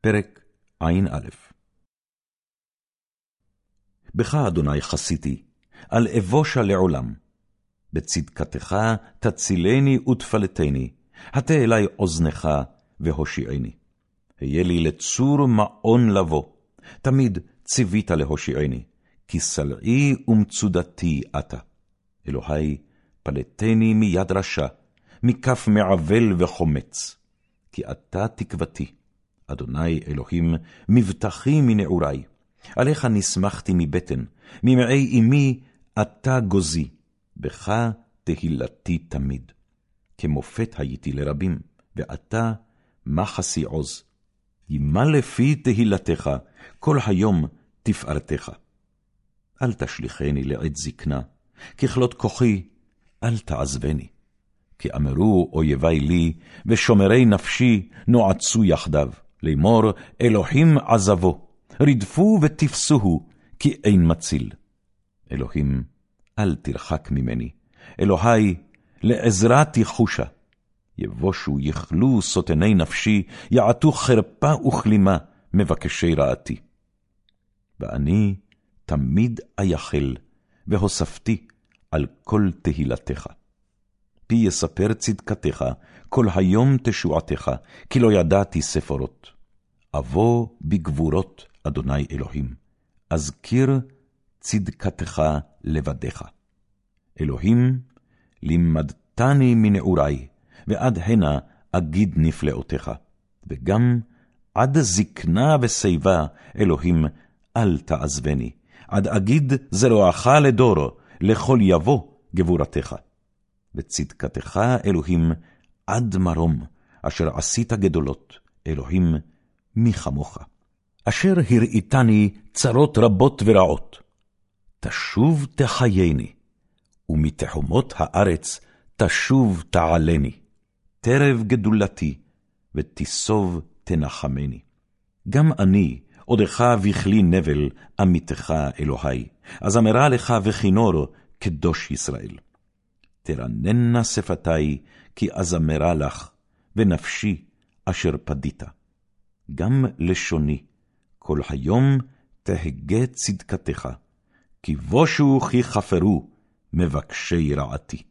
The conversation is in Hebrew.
פרק ע"א בך, אדוני, חסיתי, על אבושה לעולם. בצדקתך תצילני ותפלטני, הטה אלי אוזנך והושיעני. היה לי לצור מעון לבוא, תמיד ציווית להושיעני, כי סלעי ומצודתי אתה. אלוהי, פלטני מיד רשע, מכף מעוול וחומץ, כי אתה תקוותי. אדוני אלוהים, מבטחי מנעורי. עליך נסמכתי מבטן, ממעי אמי אתה גוזי, בך תהילתי תמיד. כמופת הייתי לרבים, ואתה מחסי עוז. ימה לפי תהילתך, כל היום תפארתך. אל תשליכני לעת זקנה, ככלות כוחי, אל תעזבני. כי אמרו אויבי לי, ושומרי נפשי נועצו יחדיו. לאמור, אלוהים עזבו, רדפו ותפסוהו, כי אין מציל. אלוהים, אל תרחק ממני, אלוהי, לעזרה תחושה. יבושו יכלו סוטני נפשי, יעטו חרפה וכלימה, מבקשי רעתי. ואני תמיד אייחל, והוספתי על כל תהילתך. פי יספר צדקתך, כל היום תשועתך, כי לא ידעתי ספורות. אבוא בגבורות, אדוני אלוהים, אזכיר צדקתך לבדיך. אלוהים, לימדתני מנעורי, ועד הנה אגיד נפלאותיך, וגם עד זקנה ושיבה, אלוהים, אל תעזבני, עד אגיד זרועך לדור, לכל יבוא גבורתך. וצדקתך, אלוהים, עד מרום, אשר עשית גדולות, אלוהים, מי כמוך. אשר הראיתני צרות רבות ורעות. תשוב תחייני, ומתחומות הארץ תשוב תעלני. תרב גדולתי, ותיסוב תנחמני. גם אני, עודך בכלי נבל, עמיתך אלוהי, אז אמרה לך וכינור, קדוש ישראל. תרננה שפתי, כי אזמרה לך, ונפשי אשר פדית. גם לשוני, כל היום תהגה צדקתך, כי בושו כי חפרו מבקשי רעתי.